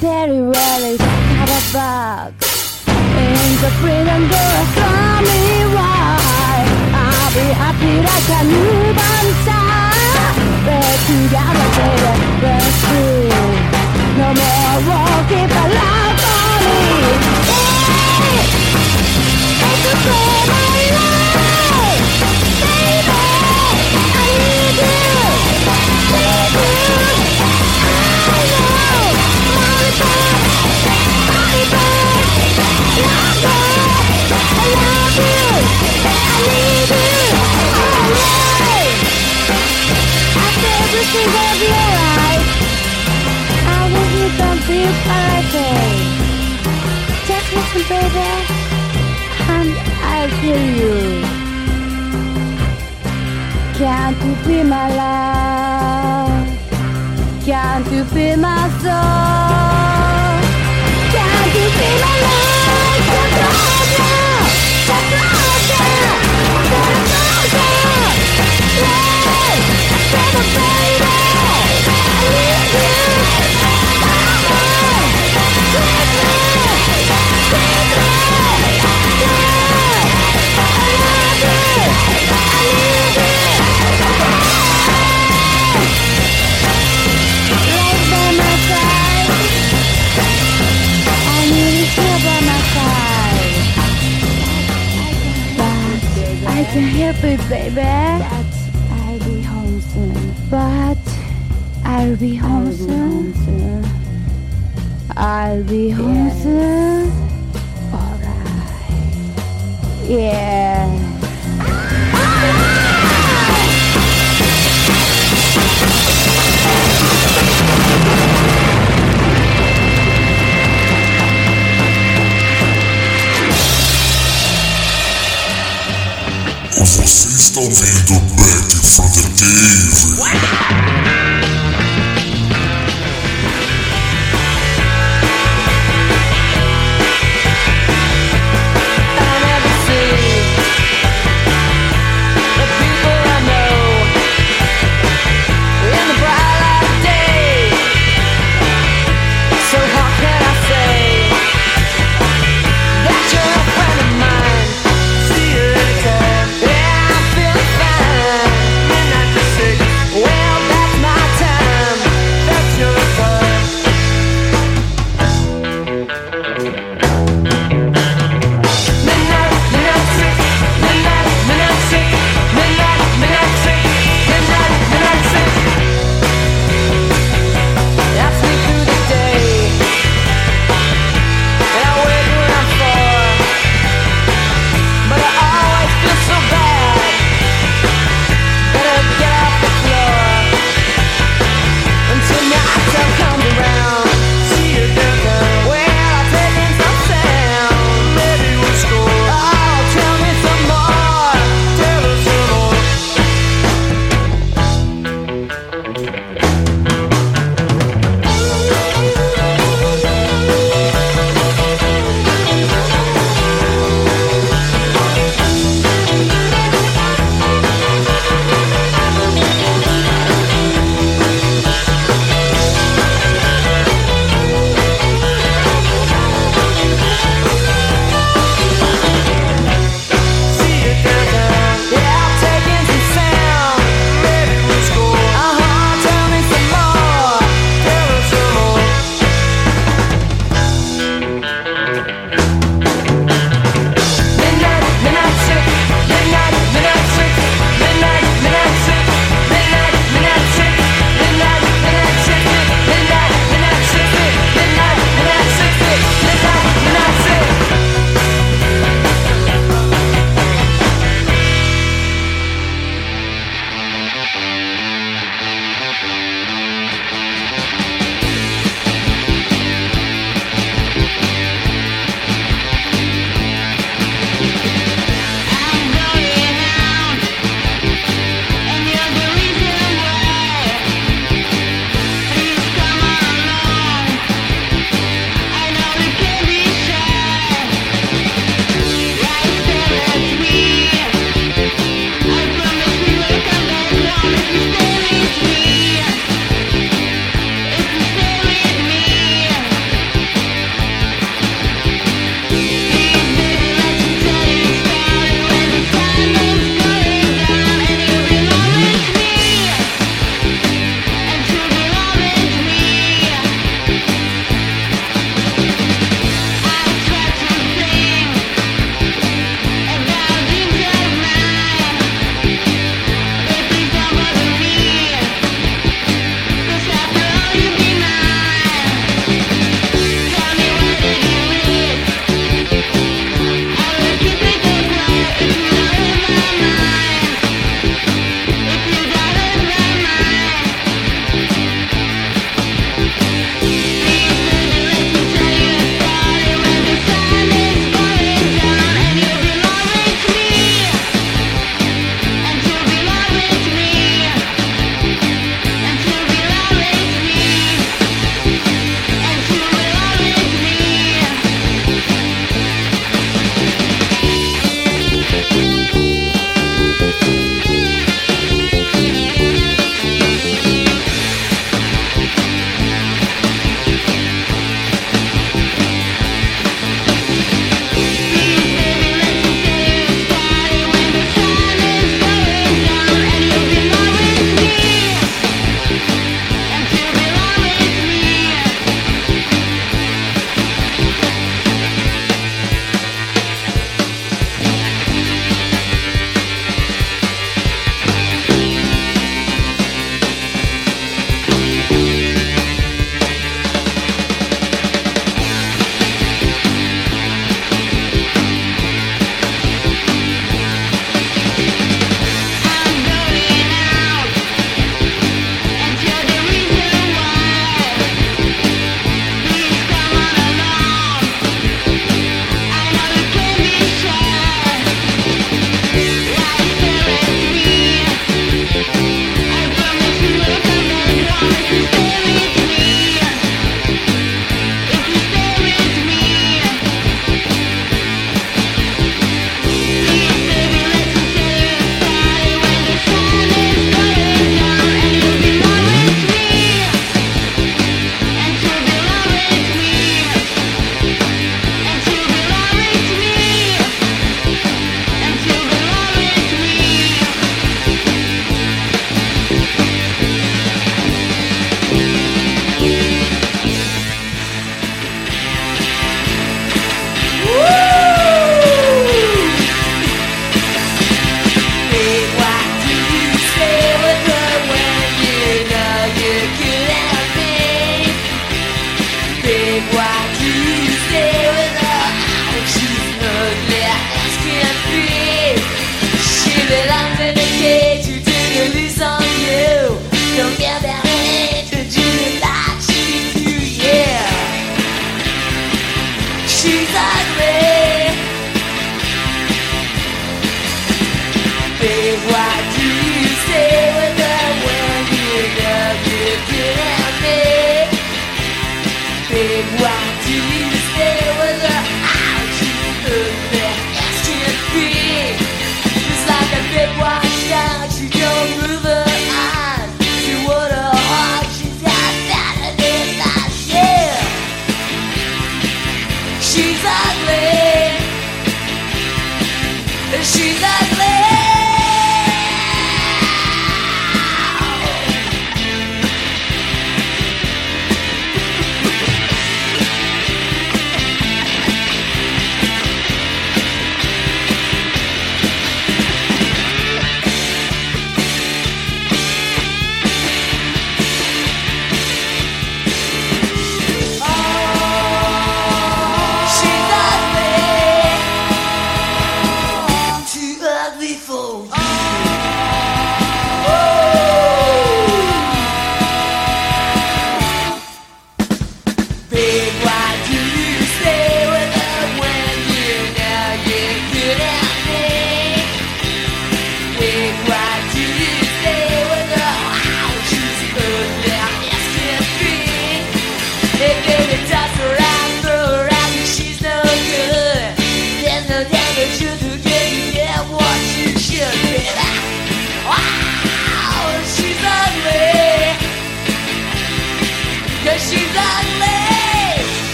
Very well, it's not a bug. In the freedom door fly me wide. I'll be happy like a newborn child. We're together, baby, we're through. No more walking, but love for me. Hey! I could After everything will be alright. I you don't feel perfect. Just listen, baby, and I'll feel you. Can't you be my love? Can't you be my soul? Can't you be my love? I can help it, baby. But I'll be home soon. But I'll be home soon. I'll be home soon. Alright. Yeah. Ah! Você está ouvindo Back from the Cave.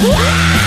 Ah!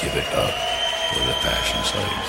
Give it up for the fashion slaves.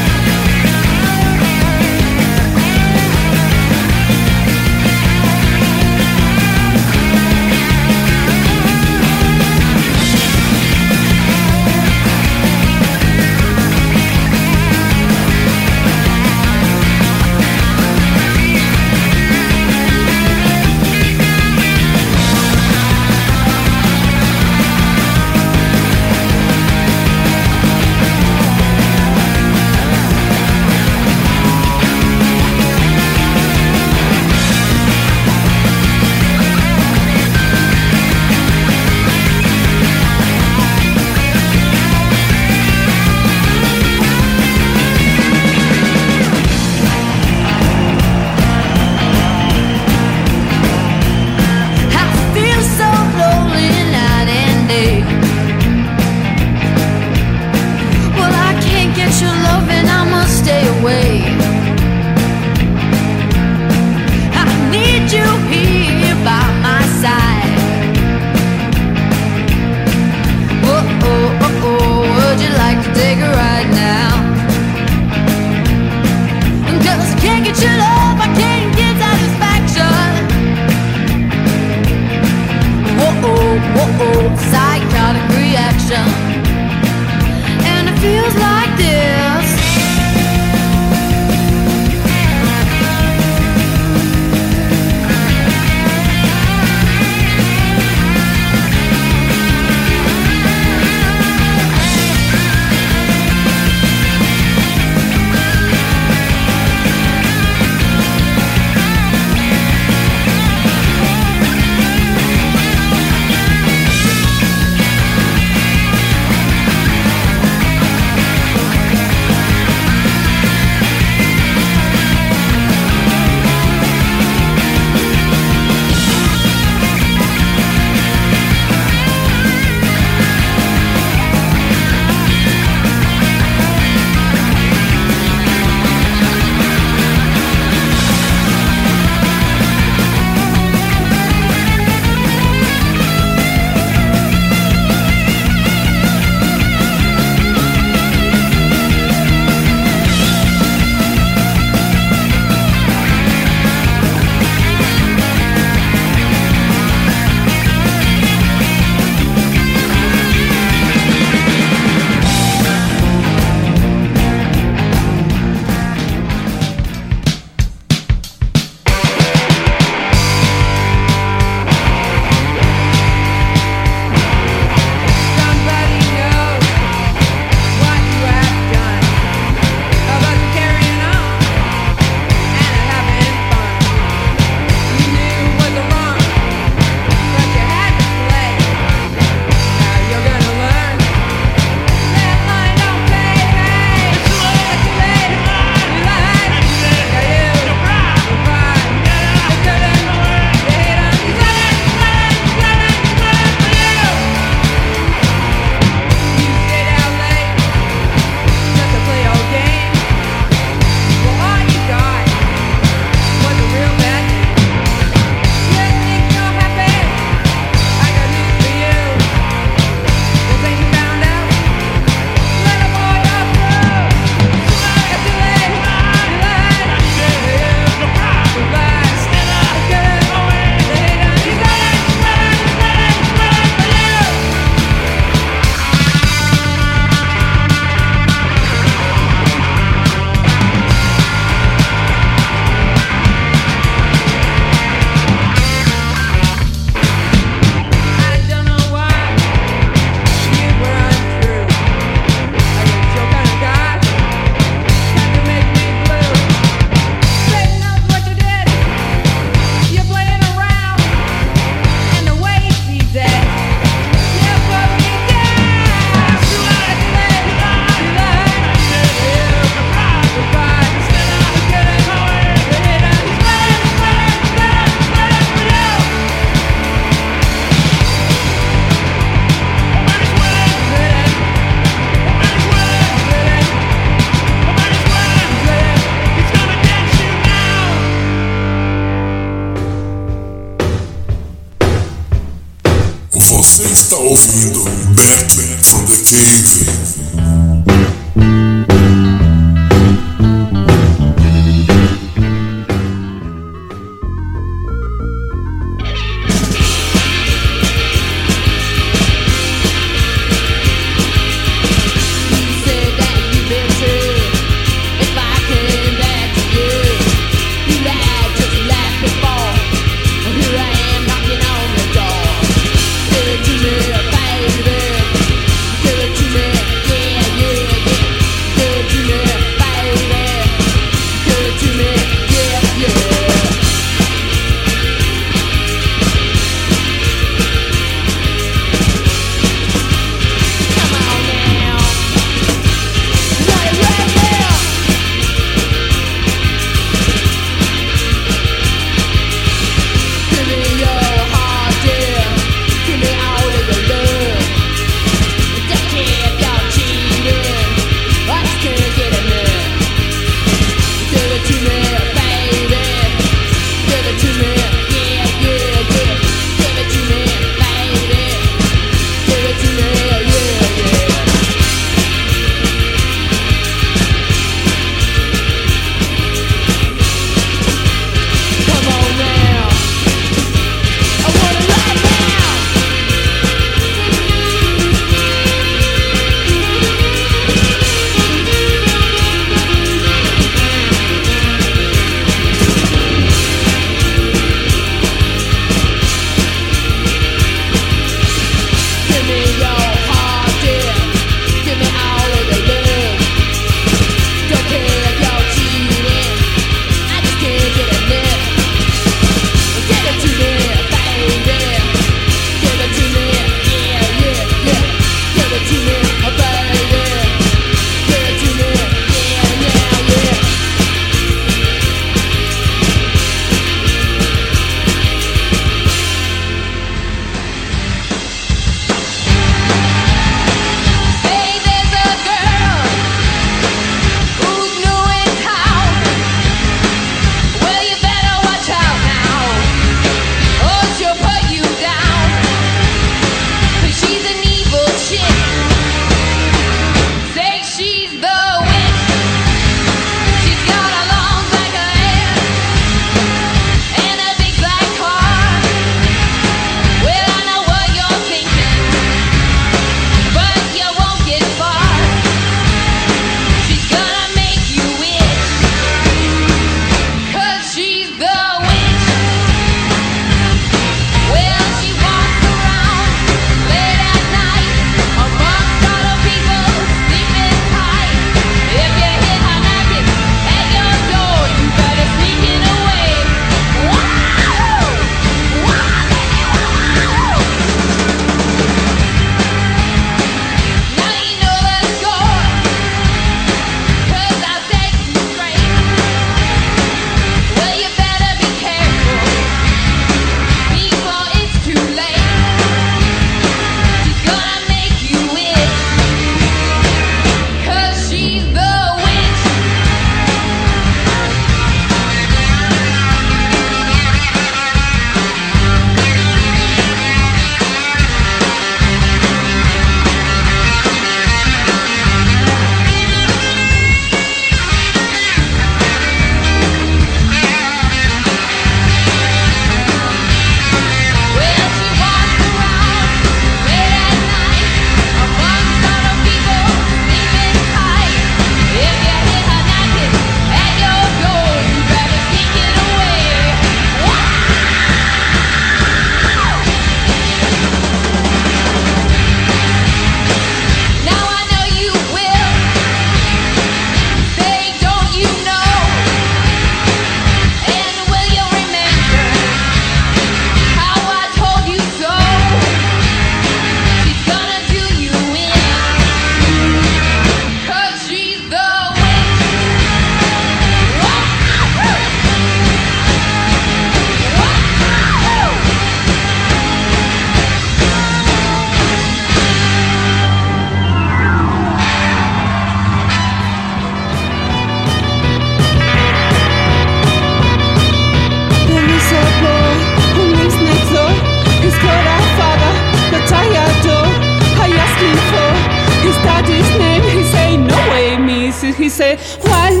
He said, white